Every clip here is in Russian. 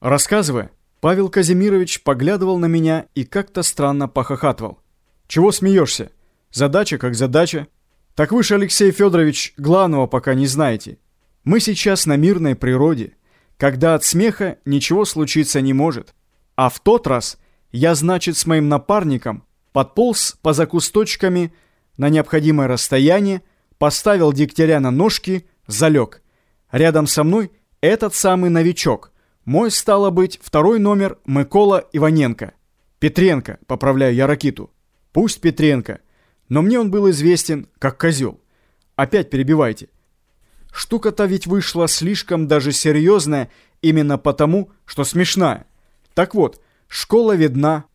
Рассказывая, Павел Казимирович поглядывал на меня и как-то странно похохатывал. «Чего смеешься? Задача как задача. Так вы же, Алексей Федорович, главного пока не знаете. Мы сейчас на мирной природе, когда от смеха ничего случиться не может. А в тот раз я, значит, с моим напарником подполз по закусточками на необходимое расстояние, поставил дегтяря на ножки, залег. Рядом со мной этот самый новичок. Мой, стало быть, второй номер Микола Иваненко. Петренко, поправляю я Ракиту. Пусть Петренко, но мне он был известен как козел. Опять перебивайте. Штука-то ведь вышла слишком даже серьезная именно потому, что смешная. Так вот, школа видна,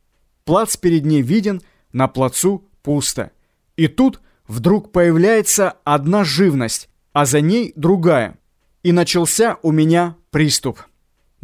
плац перед ней виден, на плацу пусто. И тут вдруг появляется одна живность, а за ней другая. И начался у меня приступ.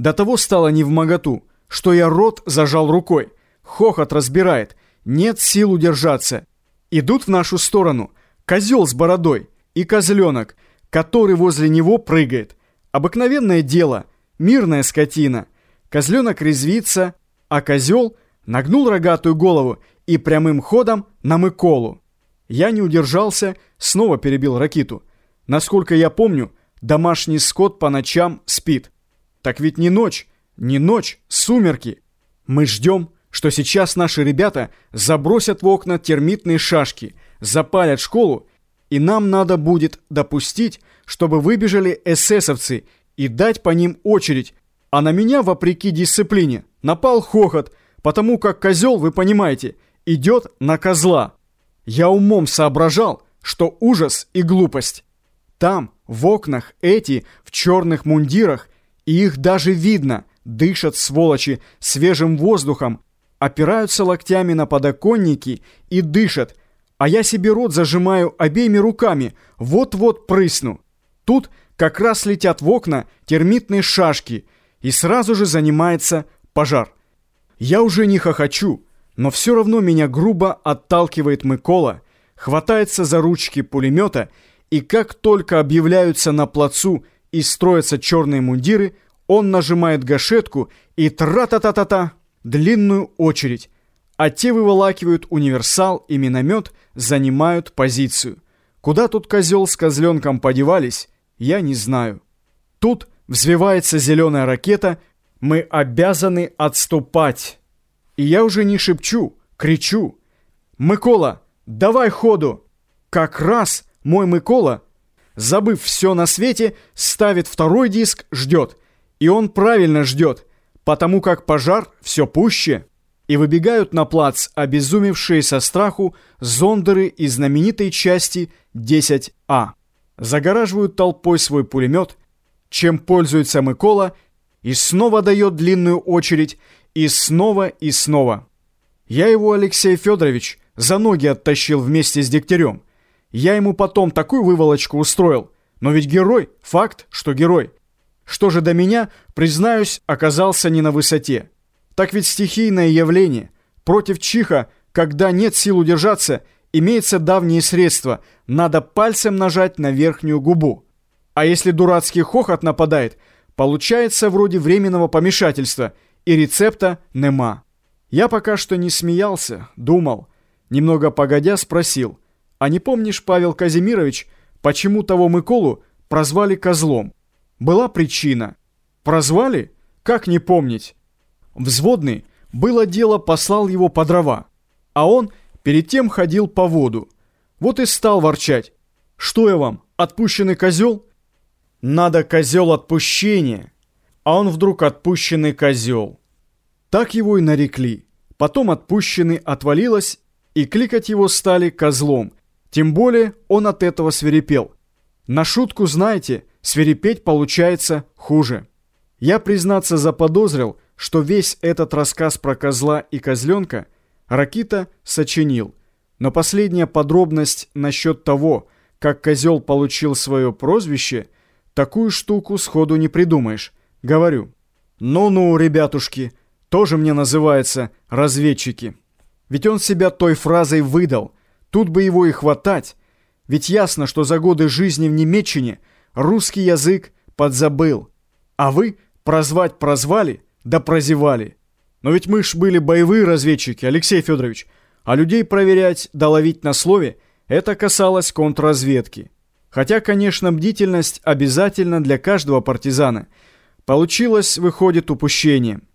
До того стало не в моготу, что я рот зажал рукой. Хохот разбирает, нет сил удержаться. Идут в нашу сторону козел с бородой и козленок, который возле него прыгает. Обыкновенное дело, мирная скотина. Козленок резвится, а козел нагнул рогатую голову и прямым ходом на Миколу. Я не удержался, снова перебил Ракиту. Насколько я помню, домашний скот по ночам спит. Так ведь не ночь, не ночь, сумерки. Мы ждем, что сейчас наши ребята забросят в окна термитные шашки, запалят школу и нам надо будет допустить, чтобы выбежали эсэсовцы и дать по ним очередь, а на меня, вопреки дисциплине, напал хохот, потому как козел, вы понимаете, идет на козла. Я умом соображал, что ужас и глупость. Там, в окнах, эти, в черных мундирах, и их даже видно, дышат сволочи свежим воздухом, опираются локтями на подоконники и дышат, а я себе рот зажимаю обеими руками, вот-вот прысну. Тут как раз летят в окна термитные шашки, и сразу же занимается пожар. Я уже не хохочу, но все равно меня грубо отталкивает Микола, хватается за ручки пулемета, и как только объявляются на плацу и строятся черные мундиры, он нажимает гашетку и тра-та-та-та-та, длинную очередь а те выволакивают универсал и миномет, занимают позицию. Куда тут козел с козленком подевались, я не знаю. Тут взвивается зеленая ракета, мы обязаны отступать. И я уже не шепчу, кричу. «Микола, давай ходу!» Как раз мой Микола, забыв все на свете, ставит второй диск, ждет. И он правильно ждет, потому как пожар все пуще и выбегают на плац обезумевшие со страху зондеры из знаменитой части 10А. Загораживают толпой свой пулемет, чем пользуется Микола, и снова дает длинную очередь, и снова, и снова. Я его, Алексей Федорович, за ноги оттащил вместе с Дегтярем. Я ему потом такую выволочку устроил. Но ведь герой, факт, что герой. Что же до меня, признаюсь, оказался не на высоте. Так ведь стихийное явление. Против чиха, когда нет сил удержаться, имеется давнее средство. Надо пальцем нажать на верхнюю губу. А если дурацкий хохот нападает, получается вроде временного помешательства, и рецепта нема. Я пока что не смеялся, думал. Немного погодя спросил, а не помнишь, Павел Казимирович, почему того Миколу прозвали козлом? Была причина. Прозвали? Как не помнить? Взводный, было дело, послал его по дрова, а он перед тем ходил по воду. Вот и стал ворчать. «Что я вам, отпущенный козел?» «Надо козел отпущения!» А он вдруг отпущенный козел. Так его и нарекли. Потом отпущенный отвалилось, и кликать его стали козлом. Тем более он от этого свирепел. На шутку, знаете, свирепеть получается хуже. Я, признаться, заподозрил, что весь этот рассказ про козла и козленка Ракита сочинил. Но последняя подробность насчет того, как козел получил свое прозвище, такую штуку сходу не придумаешь. Говорю, ну-ну, ребятушки, тоже мне называется разведчики. Ведь он себя той фразой выдал. Тут бы его и хватать. Ведь ясно, что за годы жизни в Немеччине русский язык подзабыл. А вы прозвать прозвали – Да прозевали. Но ведь мы ж были боевые разведчики, Алексей Федорович. А людей проверять да на слове – это касалось контрразведки. Хотя, конечно, бдительность обязательна для каждого партизана. Получилось, выходит, упущение –